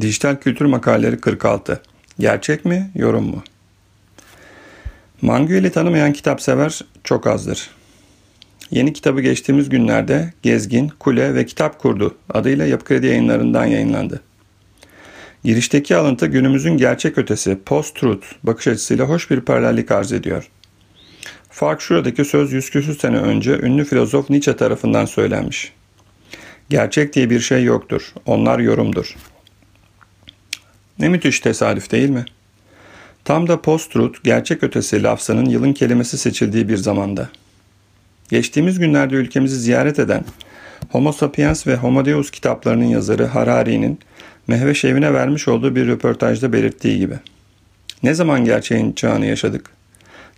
Dijital Kültür Makaleleri 46 Gerçek mi, yorum mu? Manguel'i tanımayan kitap sever çok azdır. Yeni kitabı geçtiğimiz günlerde Gezgin, Kule ve Kitap Kurdu adıyla Yapı Kredi yayınlarından yayınlandı. Girişteki alıntı günümüzün gerçek ötesi, post-truth bakış açısıyla hoş bir paralellik arz ediyor. Fark şuradaki söz yüz küsür sene önce ünlü filozof Nietzsche tarafından söylenmiş. Gerçek diye bir şey yoktur, onlar yorumdur. Ne müthiş tesadüf değil mi? Tam da post-truth, gerçek ötesi lafzanın yılın kelimesi seçildiği bir zamanda. Geçtiğimiz günlerde ülkemizi ziyaret eden Homo Sapiens ve Homo Deus kitaplarının yazarı Harari'nin Mehveş evine vermiş olduğu bir röportajda belirttiği gibi. Ne zaman gerçeğin çağını yaşadık?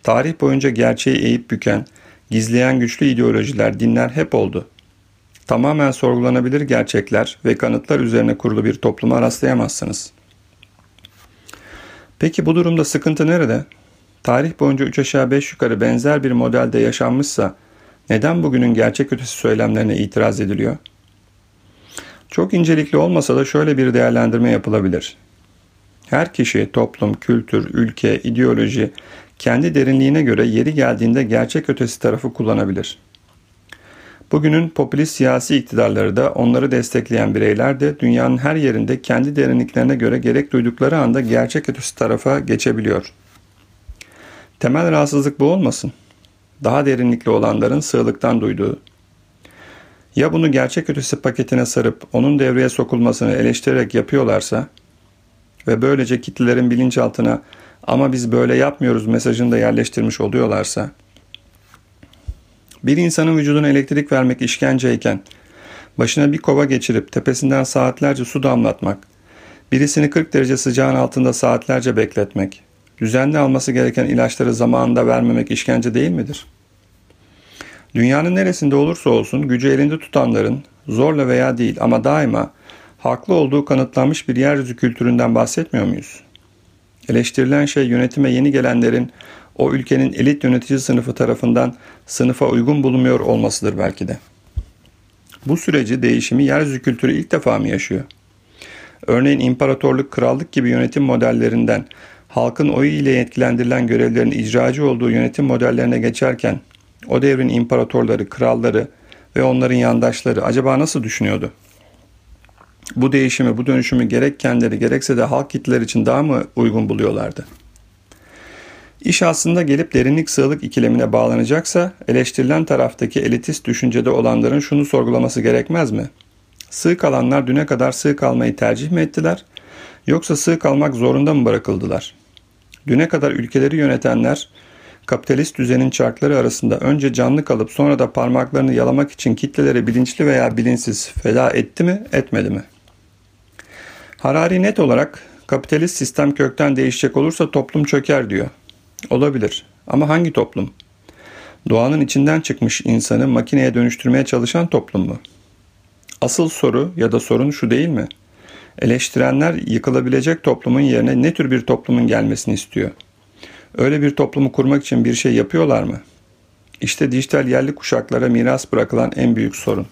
Tarih boyunca gerçeği eğip büken, gizleyen güçlü ideolojiler, dinler hep oldu. Tamamen sorgulanabilir gerçekler ve kanıtlar üzerine kurulu bir topluma rastlayamazsınız.'' Peki bu durumda sıkıntı nerede? Tarih boyunca 3 aşağı 5 yukarı benzer bir modelde yaşanmışsa neden bugünün gerçek ötesi söylemlerine itiraz ediliyor? Çok incelikli olmasa da şöyle bir değerlendirme yapılabilir. Her kişi, toplum, kültür, ülke, ideoloji kendi derinliğine göre yeri geldiğinde gerçek ötesi tarafı kullanabilir.'' Bugünün popülist siyasi iktidarları da onları destekleyen bireyler de dünyanın her yerinde kendi derinliklerine göre gerek duydukları anda gerçek ötesi tarafa geçebiliyor. Temel rahatsızlık bu olmasın. Daha derinlikli olanların sığlıktan duyduğu. Ya bunu gerçek ötesi paketine sarıp onun devreye sokulmasını eleştirerek yapıyorlarsa ve böylece kitlelerin bilinçaltına ama biz böyle yapmıyoruz mesajını da yerleştirmiş oluyorlarsa bir insanın vücuduna elektrik vermek işkenceyken, başına bir kova geçirip tepesinden saatlerce su damlatmak, birisini 40 derece sıcağın altında saatlerce bekletmek, düzenli alması gereken ilaçları zamanında vermemek işkence değil midir? Dünyanın neresinde olursa olsun gücü elinde tutanların zorla veya değil ama daima haklı olduğu kanıtlanmış bir yeryüzü kültüründen bahsetmiyor muyuz? Eleştirilen şey yönetime yeni gelenlerin o ülkenin elit yönetici sınıfı tarafından sınıfa uygun bulunmuyor olmasıdır belki de. Bu süreci değişimi yeryüzü kültürü ilk defa mı yaşıyor? Örneğin imparatorluk, krallık gibi yönetim modellerinden halkın oyu ile yetkilendirilen görevlerin icracı olduğu yönetim modellerine geçerken o devrin imparatorları, kralları ve onların yandaşları acaba nasıl düşünüyordu? Bu değişimi, bu dönüşümü gerek kendileri gerekse de halk kitleler için daha mı uygun buluyorlardı?'' İş aslında gelip derinlik sığlık ikilemine bağlanacaksa eleştirilen taraftaki elitist düşüncede olanların şunu sorgulaması gerekmez mi? Sığ kalanlar düne kadar sığ kalmayı tercih mi ettiler yoksa sığ kalmak zorunda mı bırakıldılar? Düne kadar ülkeleri yönetenler kapitalist düzenin çarkları arasında önce canlı kalıp sonra da parmaklarını yalamak için kitleleri bilinçli veya bilinçsiz feda etti mi etmedi mi? Harari net olarak kapitalist sistem kökten değişecek olursa toplum çöker diyor. Olabilir. Ama hangi toplum? Doğanın içinden çıkmış insanı makineye dönüştürmeye çalışan toplum mu? Asıl soru ya da sorun şu değil mi? Eleştirenler yıkılabilecek toplumun yerine ne tür bir toplumun gelmesini istiyor? Öyle bir toplumu kurmak için bir şey yapıyorlar mı? İşte dijital yerli kuşaklara miras bırakılan en büyük sorun.